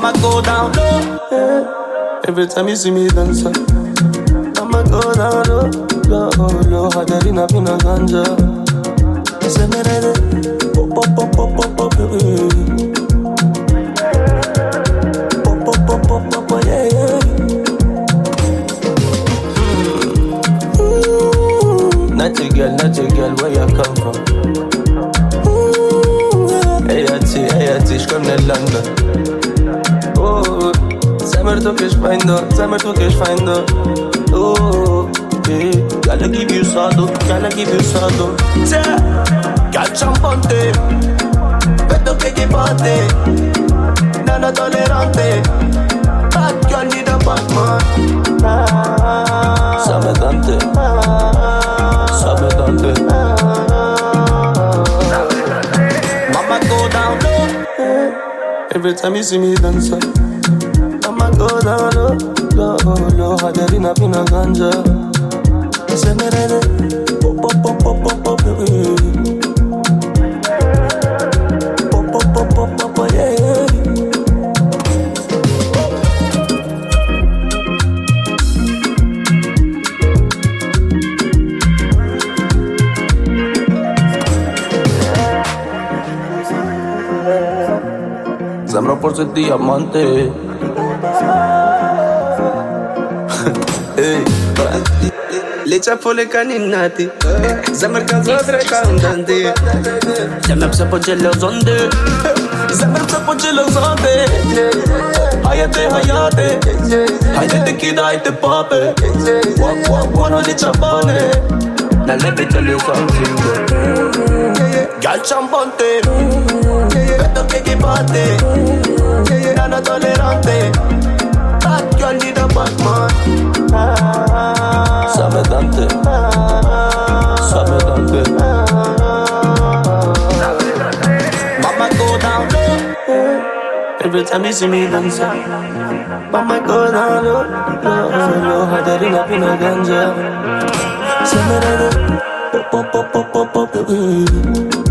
Mama go down low. Every time you see me dance, uh, Mama go down low, low, low. Hajarina pina ganja. Se me rede, pop, pop, pop, pop, pop, pop, baby. Pop, pop, pop, pop, pop, pop, yeah, yeah. Mm. Ooh, Natty girl, natty girl, where you come from? Mm, Ooh, Hey, Ati, hey, Ati, ich komm nicht London. Mir doch ich fein da, sei mir doch ich fein da. Oh, hey, gotta give you sado, gotta give you sado. Yeah, got champante, vedo che ti nana. Bad girl need a bad man. Ah, Sabe Dante, sabe Dante. Mama go down low. Every time you see me dance, Mama go down low, low, low. Hajarina pina ganja. Se me rede, pop, pop, pop, pop, pop, pop, baby. Pop, pop, pop, pop, pop, pop, yeah, yeah. Sembra forse diamante. Caninati Sembra caso tre cantanti Sembra se pogge le zonde. Sembra se pogge le zonde. Hayate hayate Hayate kida hayate pape. Wak wak wano di ciappone Na lepe te le zonde Gal ciampante Vedo che ti batte Nana tolerante. Bad girl need a bad Every time you see me dance Mama go down low Low, low Hajarina pina ganja. Se me rede Pop, pop, pop, pop, pop, pop, baby